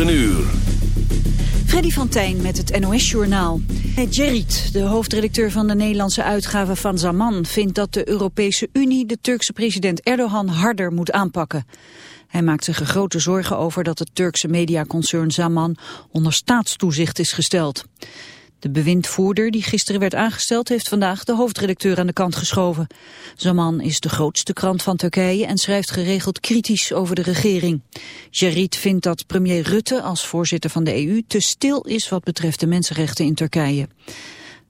Een uur. Freddy van Tijn met het NOS-journaal. Gerrit, de hoofdredacteur van de Nederlandse uitgave van Zaman... vindt dat de Europese Unie de Turkse president Erdogan harder moet aanpakken. Hij maakt zich grote zorgen over dat het Turkse mediaconcern Zaman... onder staatstoezicht is gesteld. De bewindvoerder die gisteren werd aangesteld heeft vandaag de hoofdredacteur aan de kant geschoven. Zaman is de grootste krant van Turkije en schrijft geregeld kritisch over de regering. Jarit vindt dat premier Rutte als voorzitter van de EU te stil is wat betreft de mensenrechten in Turkije.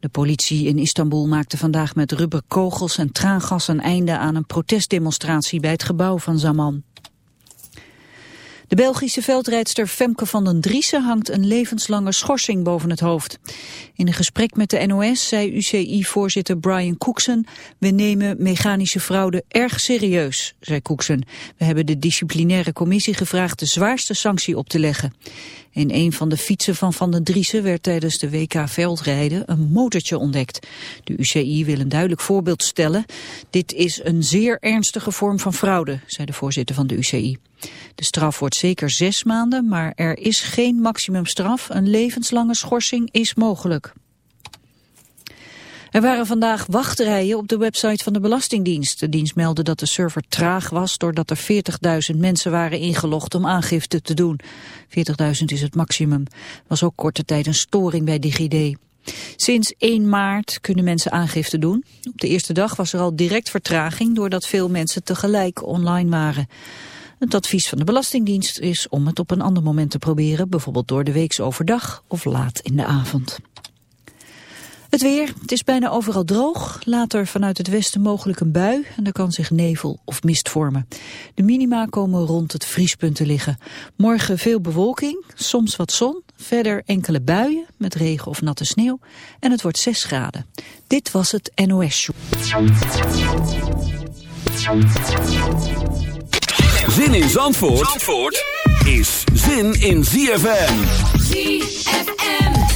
De politie in Istanbul maakte vandaag met rubberkogels en traangas een einde aan een protestdemonstratie bij het gebouw van Zaman. De Belgische veldrijdster Femke van den Driessen hangt een levenslange schorsing boven het hoofd. In een gesprek met de NOS zei UCI-voorzitter Brian Cookson... we nemen mechanische fraude erg serieus, zei Cookson. We hebben de disciplinaire commissie gevraagd de zwaarste sanctie op te leggen. In een van de fietsen van Van den Driessen werd tijdens de WK veldrijden een motortje ontdekt. De UCI wil een duidelijk voorbeeld stellen. Dit is een zeer ernstige vorm van fraude, zei de voorzitter van de UCI. De straf wordt zeker zes maanden, maar er is geen maximumstraf. Een levenslange schorsing is mogelijk. Er waren vandaag wachtrijen op de website van de Belastingdienst. De dienst meldde dat de server traag was doordat er 40.000 mensen waren ingelogd om aangifte te doen. 40.000 is het maximum. was ook korte tijd een storing bij DigiD. Sinds 1 maart kunnen mensen aangifte doen. Op de eerste dag was er al direct vertraging doordat veel mensen tegelijk online waren. Het advies van de Belastingdienst is om het op een ander moment te proberen, bijvoorbeeld door de weeks overdag of laat in de avond. Het weer, het is bijna overal droog. Later vanuit het westen mogelijk een bui en er kan zich nevel of mist vormen. De minima komen rond het vriespunt te liggen. Morgen veel bewolking, soms wat zon, verder enkele buien met regen of natte sneeuw en het wordt 6 graden. Dit was het NOS Show. Zin in Zandvoort, Zandvoort is zin in ZFM. ZFM.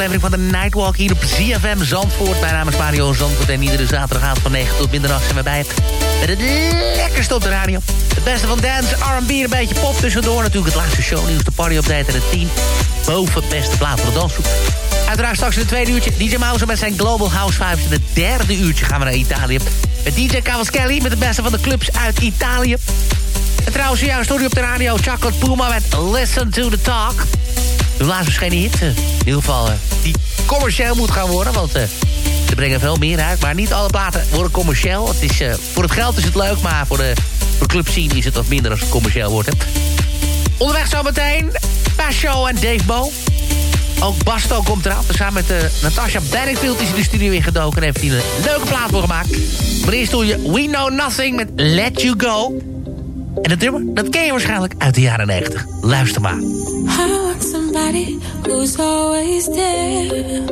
Aflevering van de Nightwalk hier op ZFM Zandvoort. Mijn naam is Mario Zandvoort en iedere zaterdagavond van 9 tot middernacht zijn we bij met het lekkerste op de radio. Het beste van dance, R&B een beetje pop tussendoor. Natuurlijk het laatste shownieuws, de party-update en het 10 boven beste plaat voor de dansgroep. Uiteraard straks in het tweede uurtje DJ Mouse met zijn Global House Vibes. In het derde uurtje gaan we naar Italië. Met DJ Cavaschelli met de beste van de clubs uit Italië. En trouwens, juist hoor op de radio Chocolate Puma met Listen to the Talk. De laatst verschenen hit. Eh, in ieder geval eh, die commercieel moet gaan worden. Want uh, ze brengen veel meer uit. Maar niet alle platen worden commercieel. Het is, voor het geld is het leuk. Maar voor de, voor de club scene is het wat minder als het commercieel wordt. Hè. Onderweg zometeen Pasho en Dave Bo. Ook Basto komt eraan. Samen met Natasha Bedingfield is in de studio ingedoken... en heeft hij een leuke plaat voor gemaakt. Maar eerst doe je We Know Nothing met Let You Go. En het nummer, dat ken je waarschijnlijk uit de jaren 90. Luister maar. Somebody who's always there.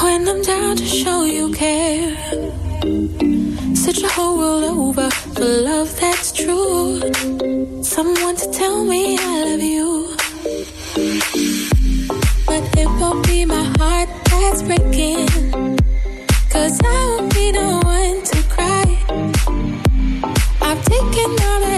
When I'm down to show you care. Such a whole world over for love that's true. Someone to tell me I love you. But it won't be my heart that's breaking. Cause I won't be the one to cry. I've taken all that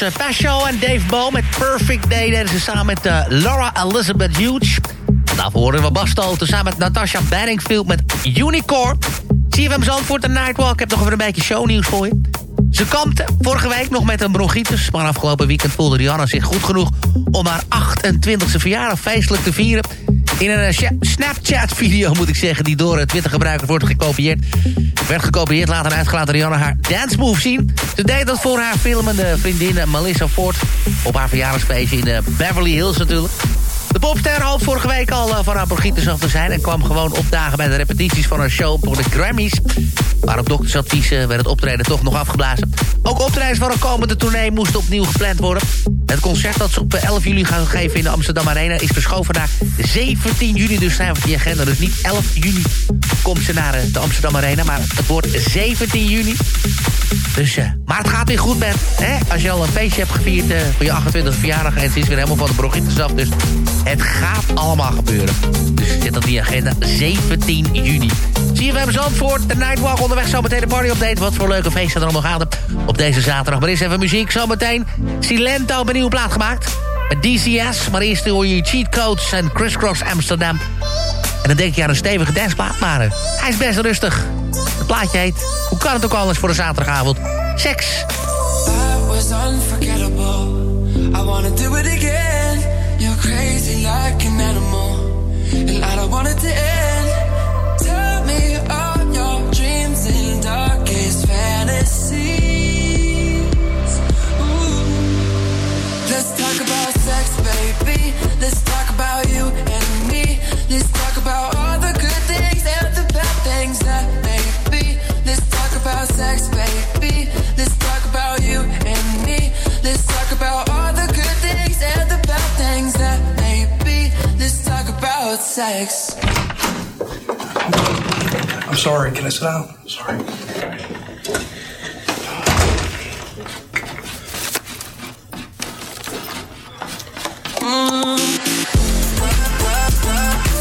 was Pasho en Dave Bo met Perfect Day. Deden ze samen met eh, Laura Elizabeth Hughes. Daarvoor horen we Bas Stoten samen met Natasha Bedingfield met Unicorn. CFM Zandvoort en Nightwalk. Ik heb nog even een beetje shownieuws voor je. Ze kampte vorige week nog met een bronchitis... maar afgelopen weekend voelde Rihanna zich goed genoeg... om haar 28e verjaardag feestelijk te vieren... in een eh, Snapchat-video, moet ik zeggen... die door Twitter-gebruikers wordt gekopieerd. Werd gekopieerd, later uitgelaten Rihanna haar dance move zien. Ze deed dat voor haar filmende vriendin eh, Melissa Ford... op haar verjaardagsfeestje in eh, Beverly Hills natuurlijk. De popster hoopt vorige week al eh, van haar bronchitis af te zijn... en kwam gewoon opdagen bij de repetities van haar show voor de Grammys. Maar op doktersadvies werd het optreden toch nog afgeblazen. Ook optredens van een komende tournee moesten opnieuw gepland worden. Het concert dat ze op eh, 11 juli gaan geven in de Amsterdam Arena... is verschoven naar 17 juni, dus zijn we die agenda. Dus niet 11 juni komt ze naar de Amsterdam Arena... maar het wordt 17 juni. Dus, eh, maar het gaat weer goed met, hè? Als je al een feestje hebt gevierd eh, voor je 28e verjaardag... en het is weer helemaal van de bronchitis af, dus het gaat allemaal gebeuren. Dus zit op die agenda 17 juni. Zie je, hebben Zandvoort, de Nightwalk onderweg. Zometeen de party update. Wat voor leuke feesten er allemaal gaan op deze zaterdag. Maar eerst even muziek. Zometeen Silento een nieuwe plaat gemaakt. Met DCS. Maar eerst hoor je Cheat Codes en Crisscross Amsterdam. En dan denk je aan een stevige danceplaat. Maar eh, hij is best rustig. Het plaatje heet... Kan het ook anders voor een zaterdagavond? Seks. Like an animal, I to end. Sex. I'm sorry. Can I sit down? Sorry. That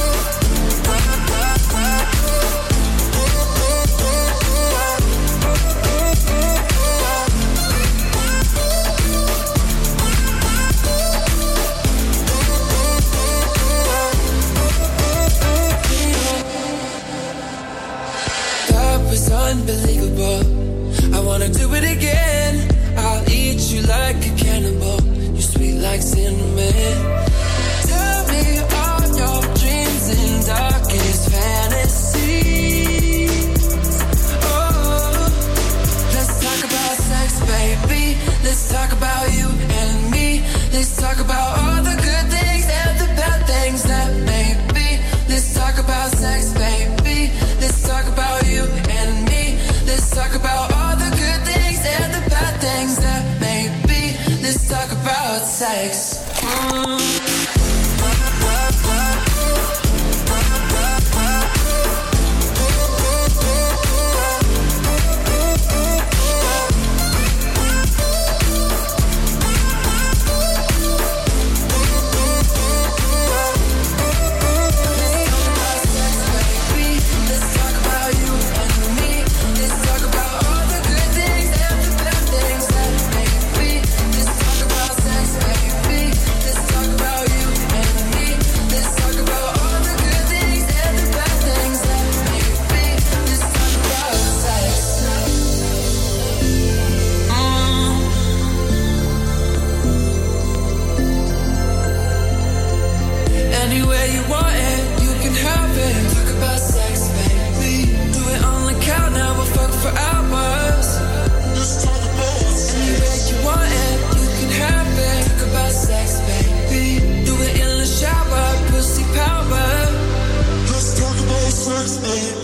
me.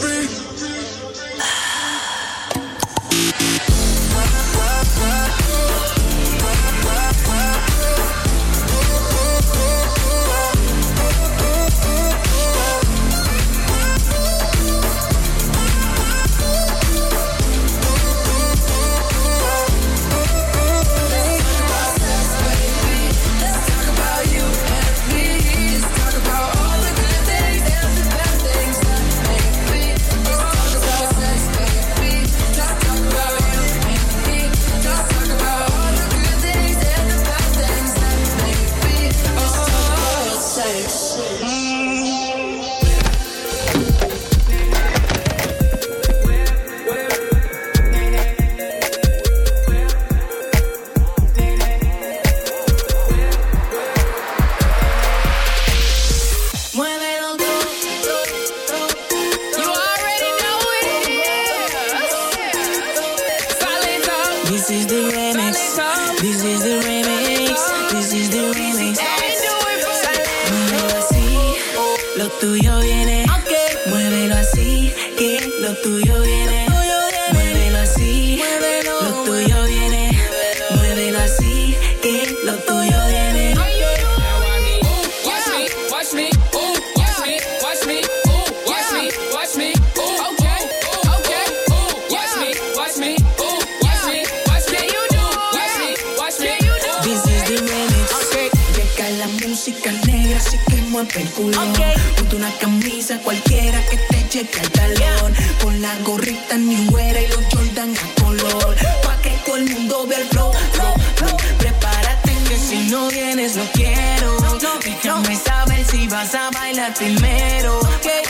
no vienes no quiero. Déjame saber si vas a bailar primero. Okay.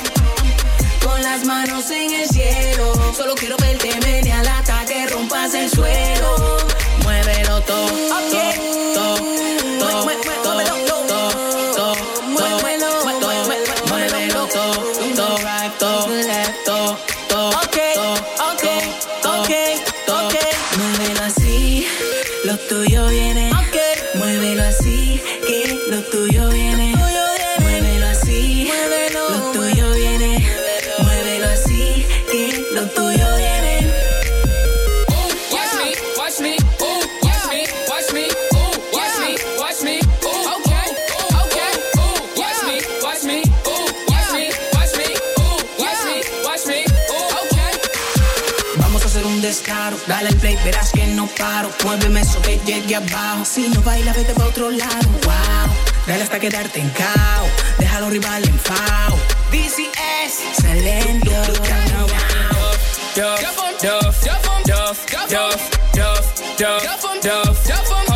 Con las manos en el cielo, solo quiero verte media lata que rompas el suelo. paro. Muéveme eso que llegue abajo. Si no baila, vete pa' otro lado. Wow, dale hasta quedarte en cao. Déjalo rival en fao. DCS, saliendo. Duff, duff, duff, duff, duff, duff, duff, duff, duff, duff,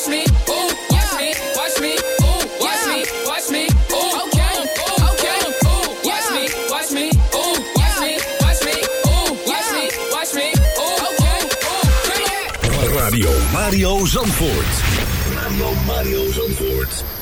watch me, ooh, watch me, watch me, ooh, watch me, watch me, ooh, okay, okay, ooh, watch me, watch me, ooh, watch me, watch me, ooh, watch me, watch me, ooh, okay, ooh, Radio Mario Zandvoort. Radio Mario Zandvoort.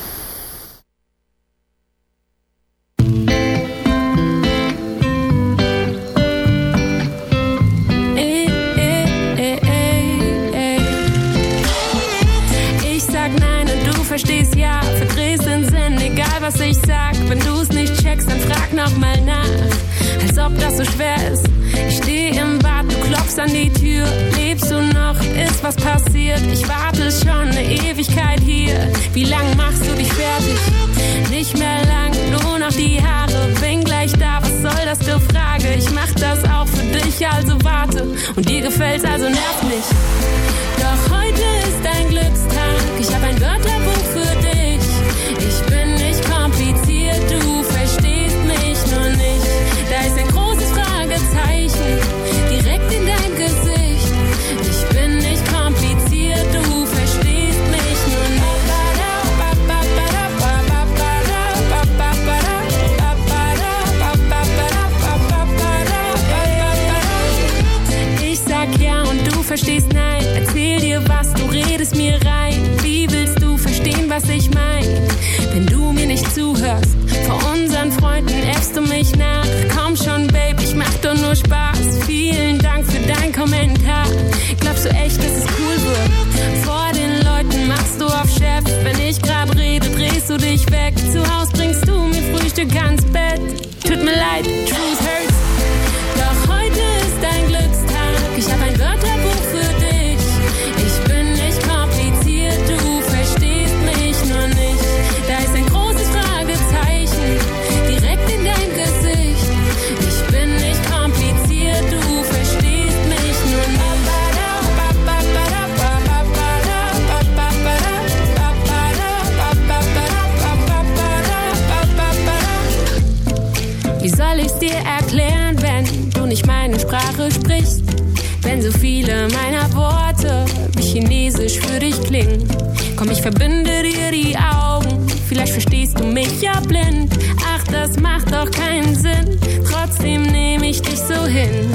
Ich verbinde dir die Augen. Vielleicht verstehst du mich ja blind. Ach, das macht doch keinen Sinn. Trotzdem nehme ich dich so hin.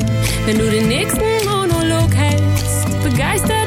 Wenn du den nächsten Monolog hältst, begeistert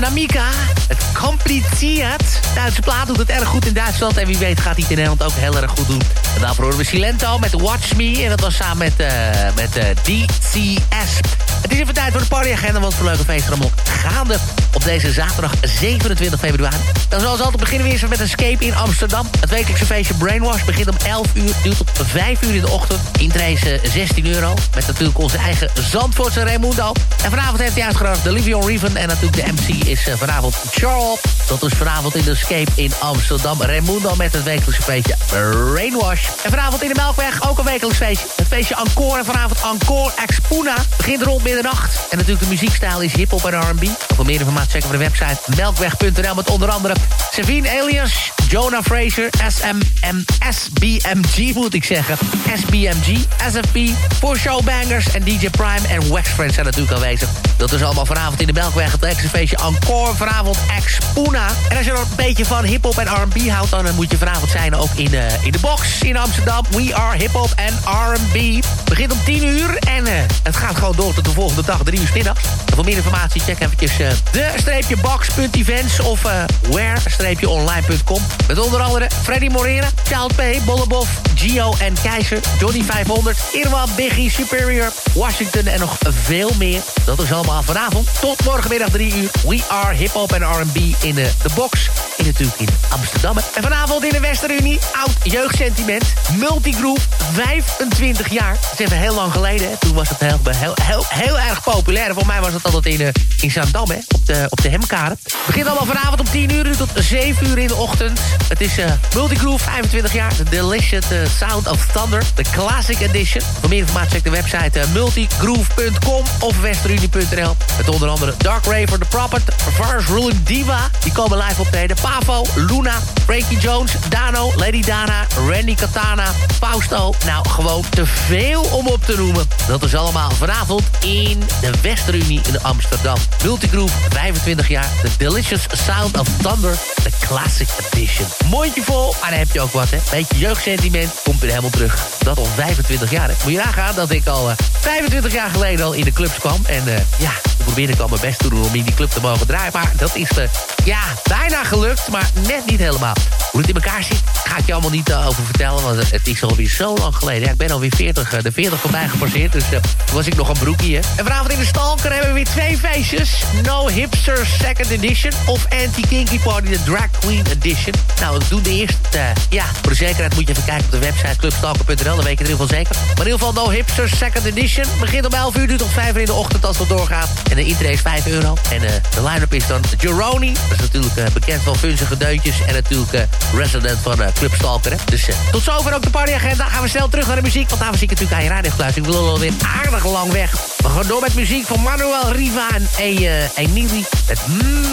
was Namika. Het compliceert. Duitse plaat doet het erg goed in Duitsland. En wie weet gaat hij in Nederland ook heel erg goed doen. En daarvoor horen we Silento met Watch Me. En dat was samen met, eh, met eh, DCS. Het is even tijd voor de partyagenda. Want voor leuke feesten allemaal gaande op deze zaterdag 27 februari. Dan zoals altijd beginnen we eerst met Escape in Amsterdam. Het wekelijkse feestje Brainwash begint om 11 uur. Duurt tot 5 uur in de ochtend. Intrace eh, 16 euro. Met natuurlijk onze eigen Zandvoortse Raimundo. En vanavond heeft hij uitgenodigd de Livion Reven. En natuurlijk de MC is eh, vanavond Charles. Dat is vanavond in de Escape in Amsterdam. Raimundo met het wekelijkse feestje Brainwash. En vanavond in de Melkweg ook een wekelijks feestje. Het feestje Encore. En vanavond Encore Expuna. Begint rond middernacht. En natuurlijk de muziekstijl is hip-hop en R&B. Voor meer informatie checken we de website melkweg.nl. Met onder andere Savine Alias, Jonah Fraser, SMM, SBMG moet ik zeggen. SBMG, SFP, voor Showbangers en DJ Prime en Wax Friends zijn natuurlijk aanwezig. Dat is allemaal vanavond in de Melkweg. Het extra feestje Encore. Vanavond Expuna. En als je er een beetje van hip-hop en R&B houdt... dan moet je vanavond zijn ook in, de in de box in Amsterdam. We are hip-hop en R&B. Begint om 10 uur en eh, het gaat gewoon door tot de volgende dag, 3 uur 's middags. En voor meer informatie check eventjes eh, de-box.events of uh, where-online.com. Met onder andere Freddy Morera, Child P, Bollebof, Gio en Keizer, Johnny 500, Irma, Biggie, Superior, Washington en nog veel meer. Dat is allemaal vanavond tot morgenmiddag 3 uur. We are hip-hop en R&B in de, de box. In natuurlijk in Amsterdam. En vanavond in de Westerunie, oud jeugdsentiment. Multigroove, 25 jaar. Dat is even heel lang geleden. Hè. Toen was het heel, heel, heel, erg populair. Voor mij was het altijd in, uh, in Zaandam, hè, op de, op de Hemkade. Het begint allemaal vanavond om 10 uur tot 7 uur in de ochtend. Het is uh, Multigroove, 25 jaar. The Delicious uh, Sound of Thunder. De Classic Edition. Voor meer informatie check de website multigroove.com of westerunie.nl. Met onder andere Dark Raver, The Prophet, Reverse Ruling Diva. Die komen live optreden. Pavo, Luna, Frankie Jones, Dano, Lady Dana, Randy Katana, Fausto. Nou, gewoon te veel om op te noemen. Dat is allemaal vanavond in de Westerunie in Amsterdam. Multigroove, 25 jaar. The Delicious Sound of Thunder. De Classic Edition. Mondje vol, maar dan heb je ook wat, hè. Beetje jeugdsentiment, komt weer helemaal terug. Dat al 25 jaar, hè. Moet je nagaan dat ik al uh, 25 jaar geleden al in de clubs kwam. En uh, ja, ik probeerde al mijn best te doen om in die club te mogen draaien. Maar dat is, uh, ja, bijna gelukt, maar net niet helemaal. Hoe het in elkaar zit, ga ik je allemaal niet over vertellen. Want het is alweer zo lang geleden. Ja, ik ben alweer 40, uh, de 40 voorbij gepasseerd. Dus toen was ik nog een broekje. En vanavond in de Stalker hebben we weer twee feestjes. No Hipster Second Edition of Anti-Kinky Party. De Drag Queen Edition. Nou, ik doe de eerste. eh, ja, voor de zekerheid moet je even kijken op de website clubstalker.nl. Dan weet je in ieder geval zeker. Maar in ieder geval No Hipsters Second Edition. Begint om 11 uur, duurt tot 5 uur in de ochtend als het doorgaat. En de intree is 5 euro. En eh, de line-up is dan Jeroni. Dat is natuurlijk eh, bekend van funzige deuntjes. En natuurlijk resident van Club Stalker. Dus tot zover ook de partyagenda. Gaan we snel terug naar de muziek. Want daar was ik natuurlijk aan je radio geluid. Ik wil alweer aardig lang weg. We gaan door met muziek van Manuel Riva en E- eh, Emily. Met mmm.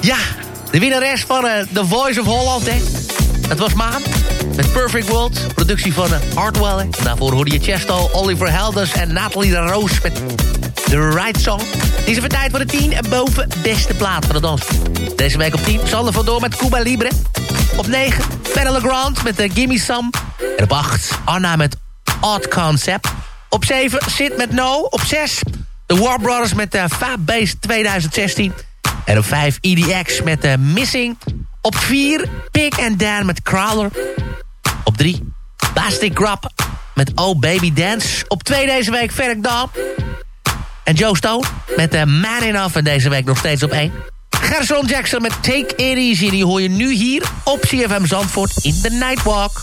Ja, de winnares van eh, The Voice of Holland, hè. Het was Maan. Met Perfect World. Productie van uh. Daarvoor hoorde je Chesto, Oliver Helders en Nathalie de Roos met The Right Song. Het is even voor de 10 en boven beste plaat van de dans. Deze week op 10 Sander van Door met Cuba Libre. Op 9 Penela Grant met uh, Gimme Some. En op 8 Anna met Odd Concept. Op 7 Sid met No. Op 6 The War Brothers met uh, Fab Base 2016. En op 5 EDX met uh, Missing. Op 4 Pig and Dan met Crowler. Op 3 Plastic Grab met Oh Baby Dance. Op 2 deze week Ferric Dawn. En Joe Stone met uh, Man Enough. En deze week nog steeds op 1. Gerson Jackson met Take It Easy. Die hoor je nu hier op CFM Zandvoort in de Nightwalk.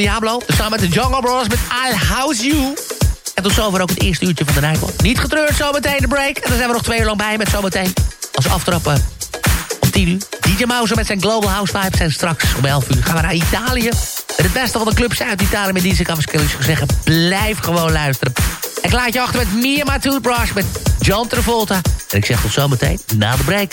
Diablo. Samen met de Jungle Brothers met I'll House You. En tot zover ook het eerste uurtje van de Nightwalk. Niet getreurd, zometeen de break. En dan zijn we nog twee uur lang bij met zometeen als aftrappen om 10 uur. DJ Mouse met zijn Global House Vibes. En straks om 11 uur gaan we naar Italië. Met het beste van de clubs uit Italië. Met DJ Cavaschelli zou zeggen, blijf gewoon luisteren. Ik laat je achter met Mia Toothbrush met John Travolta. En ik zeg tot zometeen na de break.